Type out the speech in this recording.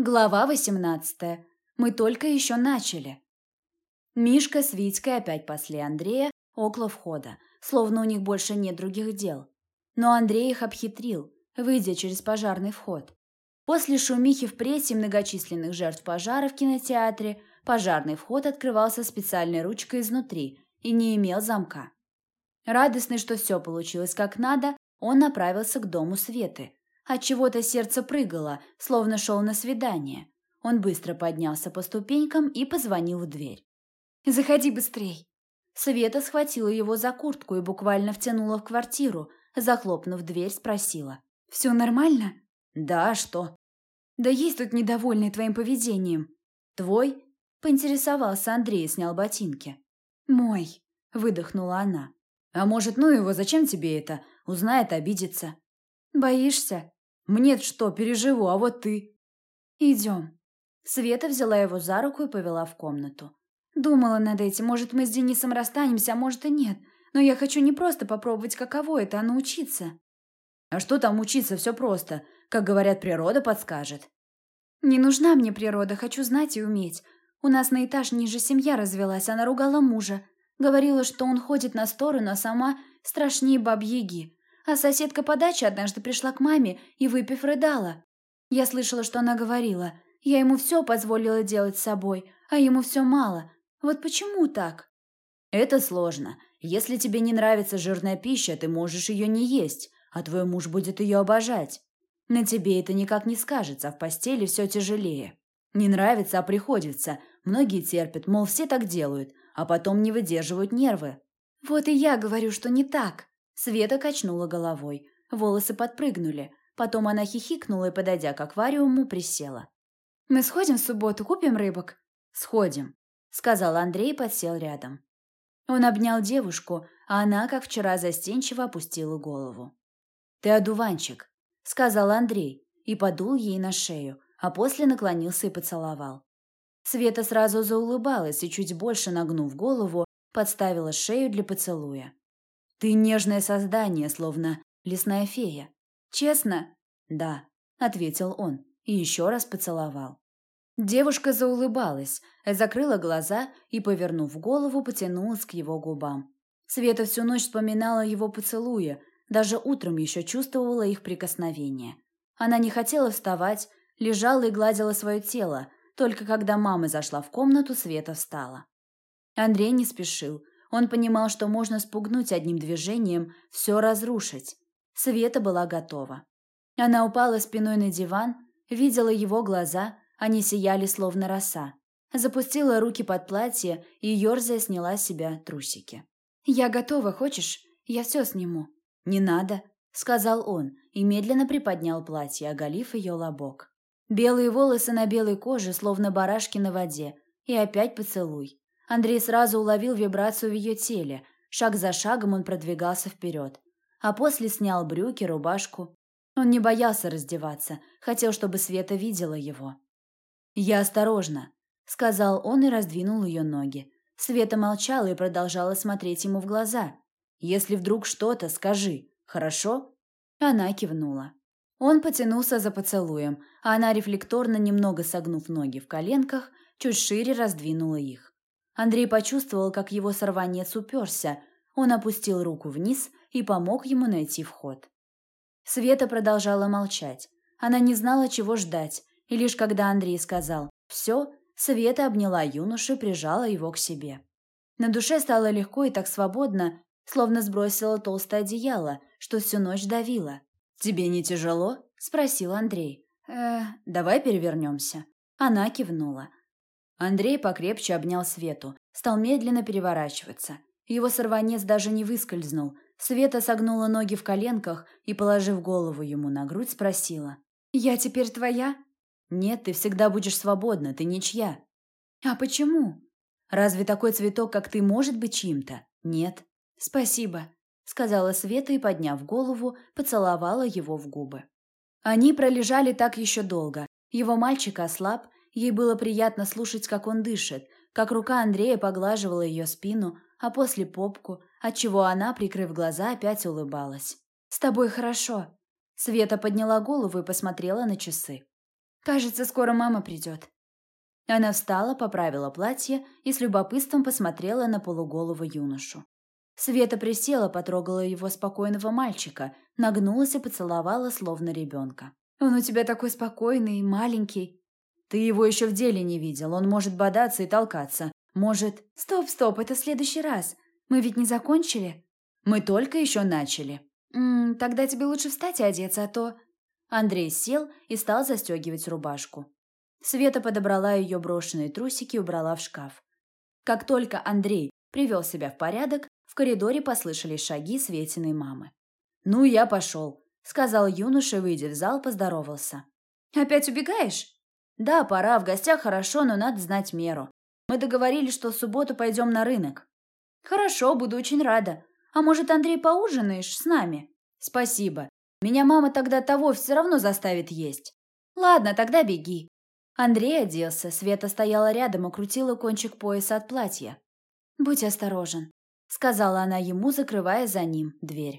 Глава 18. Мы только еще начали. Мишка с Витькой опять пасли Андрея около входа, словно у них больше нет других дел. Но Андрей их обхитрил, выйдя через пожарный вход. После шумихи в прессе многочисленных жертв пожара в кинотеатре пожарный вход открывался специальной ручкой изнутри и не имел замка. Радостный, что все получилось как надо, он направился к дому Светы – от чего-то сердце прыгало, словно шел на свидание. Он быстро поднялся по ступенькам и позвонил в дверь. «Заходи быстрей!» Света схватила его за куртку и буквально втянула в квартиру, захлопнув дверь, спросила. «Все нормально?» «Да, а что?» «Да есть тут недовольный твоим поведением». «Твой?» – поинтересовался Андрей и снял ботинки. «Мой», – выдохнула она. «А может, ну его, зачем тебе это? Узнает, обидится». «Боишься?» Мне что, переживу, а вот ты? Идем. Света взяла его за руку и повела в комнату. Думала над этим, может, мы с Денисом расстанемся, а может и нет. Но я хочу не просто попробовать, каково это, а научиться. А что там учиться, все просто. Как говорят, природа подскажет. Не нужна мне природа, хочу знать и уметь. У нас на этаж ниже семья развелась, она ругала мужа. Говорила, что он ходит на сторону, а сама страшнее бабьяги. А соседка по даче однажды пришла к маме и, выпив, рыдала. Я слышала, что она говорила. Я ему все позволила делать с собой, а ему все мало. Вот почему так? Это сложно. Если тебе не нравится жирная пища, ты можешь ее не есть, а твой муж будет ее обожать. На тебе это никак не скажется, а в постели все тяжелее. Не нравится, а приходится. Многие терпят, мол, все так делают, а потом не выдерживают нервы. Вот и я говорю, что не так. Света качнула головой. Волосы подпрыгнули. Потом она хихикнула и, подойдя к аквариуму, присела. «Мы сходим в субботу, купим рыбок?» «Сходим», — сказал Андрей и подсел рядом. Он обнял девушку, а она, как вчера, застенчиво опустила голову. «Ты одуванчик», — сказал Андрей и подул ей на шею, а после наклонился и поцеловал. Света сразу заулыбалась и, чуть больше нагнув голову, подставила шею для поцелуя. Ты нежное создание, словно лесная фея. Честно? Да, ответил он и еще раз поцеловал. Девушка заулыбалась, закрыла глаза и, повернув голову, потянулась к его губам. Света всю ночь вспоминала его поцелуя, даже утром еще чувствовала их прикосновение. Она не хотела вставать, лежала и гладила свое тело, только когда мама зашла в комнату, Света встала. Андрей не спешил, он понимал, что можно спугнуть одним движением, все разрушить. Света была готова. Она упала спиной на диван, видела его глаза, они сияли словно роса. Запустила руки под платье и, ерзая, сняла с себя трусики. «Я готова, хочешь? Я все сниму». «Не надо», — сказал он и медленно приподнял платье, оголив ее лобок. Белые волосы на белой коже, словно барашки на воде, и опять поцелуй. Андрей сразу уловил вибрацию в ее теле. Шаг за шагом он продвигался вперед. А после снял брюки, рубашку. Он не боялся раздеваться, хотел, чтобы Света видела его. «Я осторожно», — сказал он и раздвинул ее ноги. Света молчала и продолжала смотреть ему в глаза. «Если вдруг что-то, скажи, хорошо?» Она кивнула. Он потянулся за поцелуем, а она, рефлекторно немного согнув ноги в коленках, чуть шире раздвинула их. Андрей почувствовал, как его сорванец уперся. Он опустил руку вниз и помог ему найти вход. Света продолжала молчать. Она не знала, чего ждать, и лишь когда Андрей сказал «все», Света обняла юношу и прижала его к себе. На душе стало легко и так свободно, словно сбросила толстое одеяло, что всю ночь давило. «Тебе не тяжело?» – спросил Андрей. «Э, давай перевернемся». Она кивнула. Андрей покрепче обнял Свету, стал медленно переворачиваться. Его сорванец даже не выскользнул. Света согнула ноги в коленках и, положив голову ему на грудь, спросила. «Я теперь твоя?» «Нет, ты всегда будешь свободна, ты ничья». «А почему?» «Разве такой цветок, как ты, может быть чьим-то?» «Нет». «Спасибо», — сказала Света и, подняв голову, поцеловала его в губы. Они пролежали так еще долго. Его мальчик ослаб, Ей было приятно слушать, как он дышит, как рука Андрея поглаживала ее спину, а после попку, отчего она, прикрыв глаза, опять улыбалась. «С тобой хорошо». Света подняла голову и посмотрела на часы. Кажется, скоро мама придет». Она встала, поправила платье и с любопытством посмотрела на полуголого юношу. Света присела, потрогала его спокойного мальчика, нагнулась и поцеловала, словно ребенка. «Он у тебя такой спокойный, маленький». «Ты его еще в деле не видел, он может бодаться и толкаться. Может...» «Стоп, стоп, это следующий раз. Мы ведь не закончили?» «Мы только еще начали». «М -м, тогда тебе лучше встать и одеться, а то...» Андрей сел и стал застегивать рубашку. Света подобрала ее брошенные трусики и убрала в шкаф. Как только Андрей привел себя в порядок, в коридоре послышались шаги Светиной мамы. «Ну, я пошел», — сказал юноша, выйдя в зал, поздоровался. «Опять убегаешь?» «Да, пора, в гостях хорошо, но надо знать меру. Мы договорились, что в субботу пойдем на рынок». «Хорошо, буду очень рада. А может, Андрей, поужинаешь с нами?» «Спасибо. Меня мама тогда того все равно заставит есть». «Ладно, тогда беги». Андрей оделся, Света стояла рядом и крутила кончик пояса от платья. «Будь осторожен», — сказала она ему, закрывая за ним дверь.